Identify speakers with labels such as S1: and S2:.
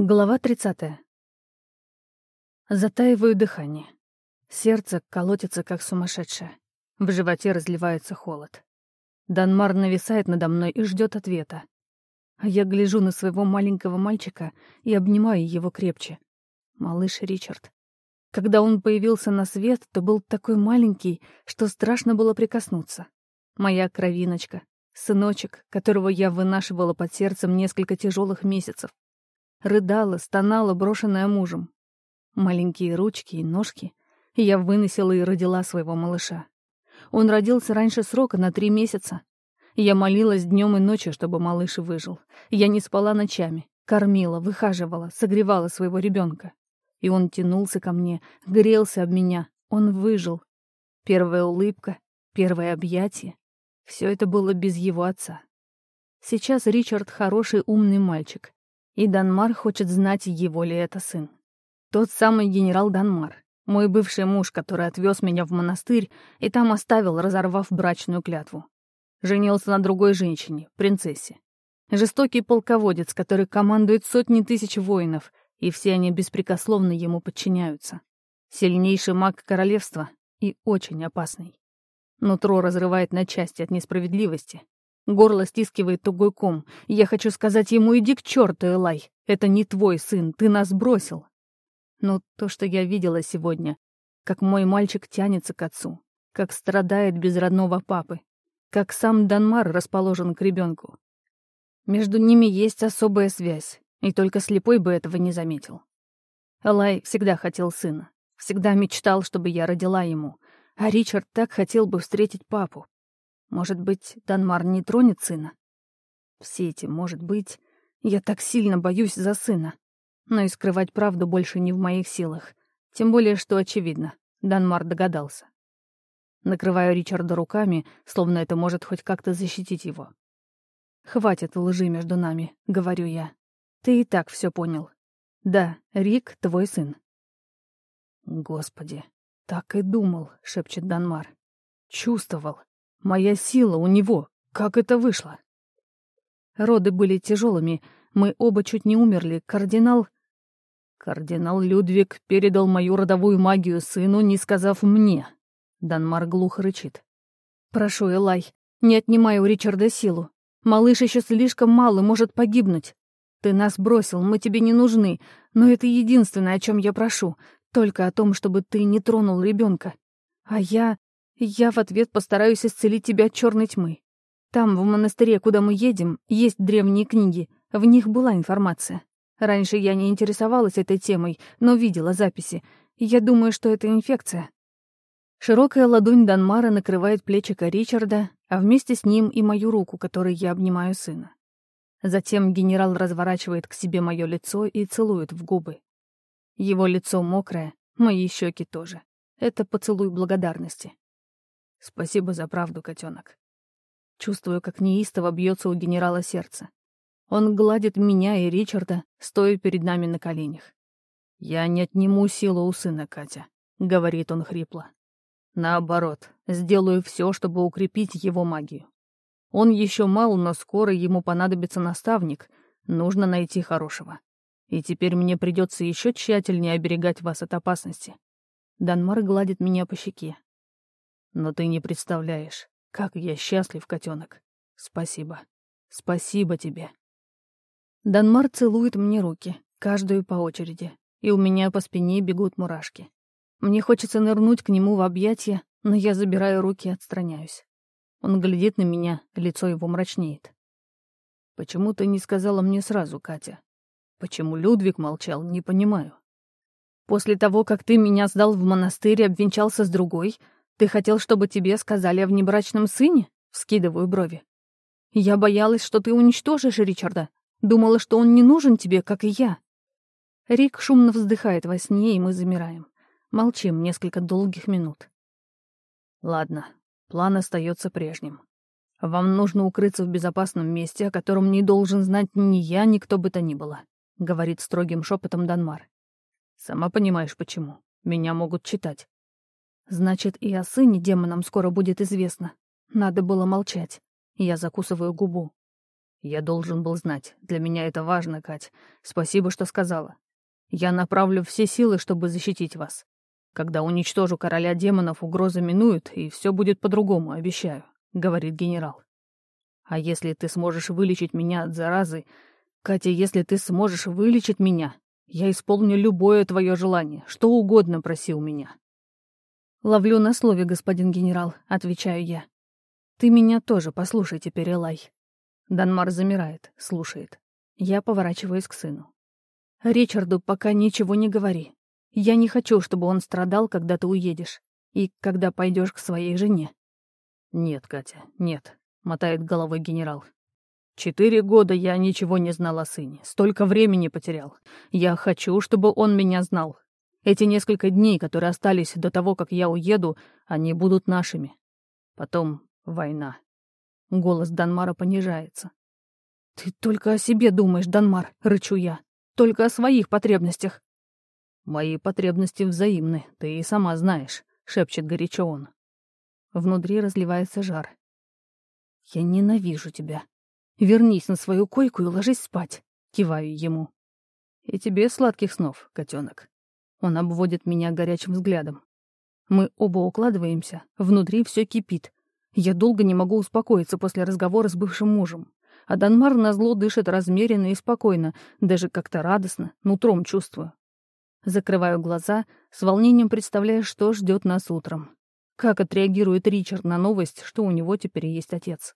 S1: Глава 30. Затаиваю дыхание. Сердце колотится, как сумасшедшее. В животе разливается холод. Данмар нависает надо мной и ждет ответа. А я гляжу на своего маленького мальчика и обнимаю его крепче. Малыш Ричард. Когда он появился на свет, то был такой маленький, что страшно было прикоснуться. Моя кровиночка, сыночек, которого я вынашивала под сердцем несколько тяжелых месяцев, рыдала, стонала, брошенная мужем. Маленькие ручки и ножки. я выносила и родила своего малыша. Он родился раньше срока на три месяца. Я молилась днем и ночью, чтобы малыш выжил. Я не спала ночами, кормила, выхаживала, согревала своего ребенка. И он тянулся ко мне, грелся об меня. Он выжил. Первая улыбка, первое объятие. Все это было без его отца. Сейчас Ричард хороший, умный мальчик. И Данмар хочет знать, его ли это сын. Тот самый генерал Данмар, мой бывший муж, который отвез меня в монастырь и там оставил, разорвав брачную клятву. Женился на другой женщине, принцессе. Жестокий полководец, который командует сотни тысяч воинов, и все они беспрекословно ему подчиняются. Сильнейший маг королевства и очень опасный. Нутро разрывает на части от несправедливости, Горло стискивает тугой ком. Я хочу сказать ему «иди к черту, Элай! Это не твой сын, ты нас бросил!» Но то, что я видела сегодня, как мой мальчик тянется к отцу, как страдает без родного папы, как сам Данмар расположен к ребенку. Между ними есть особая связь, и только слепой бы этого не заметил. Элай всегда хотел сына, всегда мечтал, чтобы я родила ему, а Ричард так хотел бы встретить папу, может быть, Данмар не тронет сына? Все эти «может быть». Я так сильно боюсь за сына. Но и скрывать правду больше не в моих силах. Тем более, что очевидно. Данмар догадался. Накрываю Ричарда руками, словно это может хоть как-то защитить его. «Хватит лжи между нами», — говорю я. «Ты и так все понял. Да, Рик — твой сын». «Господи, так и думал», — шепчет Данмар. «Чувствовал. Моя сила у него. Как это вышло? Роды были тяжелыми. Мы оба чуть не умерли. Кардинал... Кардинал Людвиг передал мою родовую магию сыну, не сказав мне. Данмар глухо рычит. «Прошу, Элай, не отнимай у Ричарда силу. Малыш еще слишком мал и может погибнуть. Ты нас бросил, мы тебе не нужны, но это единственное, о чем я прошу. Только о том, чтобы ты не тронул ребенка. А я... Я в ответ постараюсь исцелить тебя от черной тьмы. Там, в монастыре, куда мы едем, есть древние книги. В них была информация. Раньше я не интересовалась этой темой, но видела записи. Я думаю, что это инфекция. Широкая ладонь Данмара накрывает плечика Ричарда, а вместе с ним и мою руку, которой я обнимаю сына. Затем генерал разворачивает к себе мое лицо и целует в губы. Его лицо мокрое, мои щеки тоже. Это поцелуй благодарности. Спасибо за правду, котенок. Чувствую, как неистово бьется у генерала сердце. Он гладит меня и Ричарда, стоя перед нами на коленях. «Я не отниму силу у сына, Катя», — говорит он хрипло. «Наоборот, сделаю все, чтобы укрепить его магию. Он еще мал, но скоро ему понадобится наставник. Нужно найти хорошего. И теперь мне придется еще тщательнее оберегать вас от опасности». Данмар гладит меня по щеке. Но ты не представляешь, как я счастлив, котенок. Спасибо. Спасибо тебе. Данмар целует мне руки, каждую по очереди, и у меня по спине бегут мурашки. Мне хочется нырнуть к нему в объятия, но я забираю руки и отстраняюсь. Он глядит на меня, лицо его мрачнеет. «Почему ты не сказала мне сразу, Катя? Почему Людвиг молчал, не понимаю. После того, как ты меня сдал в монастырь и обвенчался с другой, «Ты хотел, чтобы тебе сказали о внебрачном сыне?» — вскидываю брови. «Я боялась, что ты уничтожишь Ричарда. Думала, что он не нужен тебе, как и я». Рик шумно вздыхает во сне, и мы замираем. Молчим несколько долгих минут. «Ладно, план остается прежним. Вам нужно укрыться в безопасном месте, о котором не должен знать ни я, ни кто бы то ни было», — говорит строгим шепотом Данмар. «Сама понимаешь, почему. Меня могут читать. Значит, и о сыне демонам скоро будет известно. Надо было молчать. Я закусываю губу. Я должен был знать. Для меня это важно, Кать. Спасибо, что сказала. Я направлю все силы, чтобы защитить вас. Когда уничтожу короля демонов, угроза минует, и все будет по-другому, обещаю», — говорит генерал. «А если ты сможешь вылечить меня от заразы... Катя, если ты сможешь вылечить меня, я исполню любое твое желание, что угодно проси у меня». «Ловлю на слове, господин генерал», — отвечаю я. «Ты меня тоже послушай теперь, Элай». Данмар замирает, слушает. Я поворачиваюсь к сыну. «Ричарду пока ничего не говори. Я не хочу, чтобы он страдал, когда ты уедешь. И когда пойдешь к своей жене». «Нет, Катя, нет», — мотает головой генерал. «Четыре года я ничего не знал о сыне, столько времени потерял. Я хочу, чтобы он меня знал. Эти несколько дней, которые остались до того, как я уеду, они будут нашими. Потом война». Голос Данмара понижается. «Ты только о себе думаешь, Данмар», — рычу я. «Только о своих потребностях. «Мои потребности взаимны, ты и сама знаешь», — шепчет горячо он. Внутри разливается жар. «Я ненавижу тебя. Вернись на свою койку и ложись спать», — киваю ему. «И тебе сладких снов, котенок». Он обводит меня горячим взглядом. Мы оба укладываемся, внутри все кипит. Я долго не могу успокоиться после разговора с бывшим мужем. А Данмар назло дышит размеренно и спокойно, даже как-то радостно, нутром чувствую. Закрываю глаза, с волнением представляя, что ждет нас утром. Как отреагирует Ричард на новость, что у него теперь есть отец.